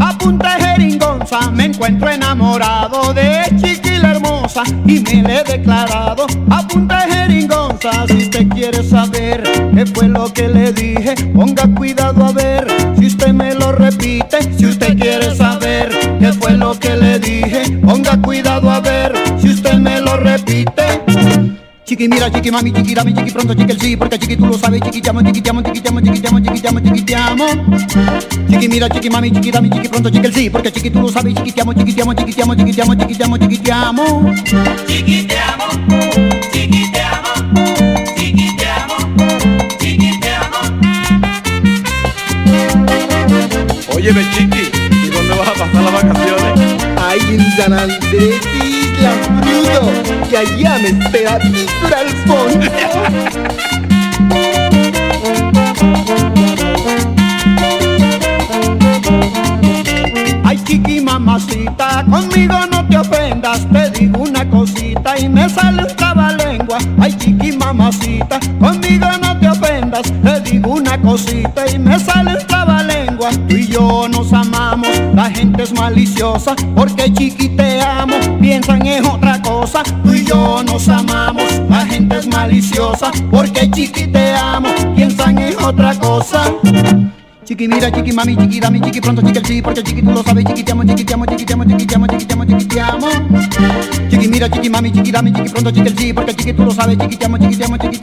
Apunta jeringonza, me encuentro enamorado de chiquila hermosa y me le he declarado. Apunta jeringonza, si usted quiere saber qué fue lo que le dije, ponga cuidado a ver. Si usted me lo repite, si usted quiere saber qué fue lo que le dije, ponga cuidado a ver. Chiqui mira, chiqui mami, chiqui dame, chiqui pronto, chiqui el sí, porque chiqui tú lo sabes, chiqui te amo, chiqui te amo, chiqui te amo, chiqui te amo, chiqui te amo, chiqui te amo. Chiqui mira, chiqui mami, chiqui dame, chiqui pronto, chiqui el sí, porque chiqui tú lo sabes, chiqui te amo, chiqui te amo, chiqui te amo, chiqui te amo, chiqui te amo, chiqui te amo. Chiqui te amo, chiqui te amo, chiqui te amo, chiqui te amo. Óyeme, chiqui, ¿y dónde vas a pasar las vacaciones? Ay, en San Andrés, Que allá me espera Alfonso. Ay chiqui mamacita, conmigo no te ofendas, te digo una cosita y me sale un trabalengua. Ay chiqui mamacita, conmigo no te ofendas, te digo una cosita y me sale un trabalengua. Tú y yo nos amamos, es maliciosa, porque chiqui te amo, piensan en otra cosa. Tú y yo nos amamos, la gente es maliciosa, porque chiqui te amo, piensan en otra cosa. Chiqui mira, chiqui mami, chiqui dame, chiqui pronto, chiqui el sí, porque chiqui tú lo sabes, chiqui te amo, chiqui te amo, chiqui mira, chiqui mami, chiqui dame, chiqui pronto, chiqui el sí, porque chiqui tú lo sabes, chiqui te amo, chiqui te amo, chiqui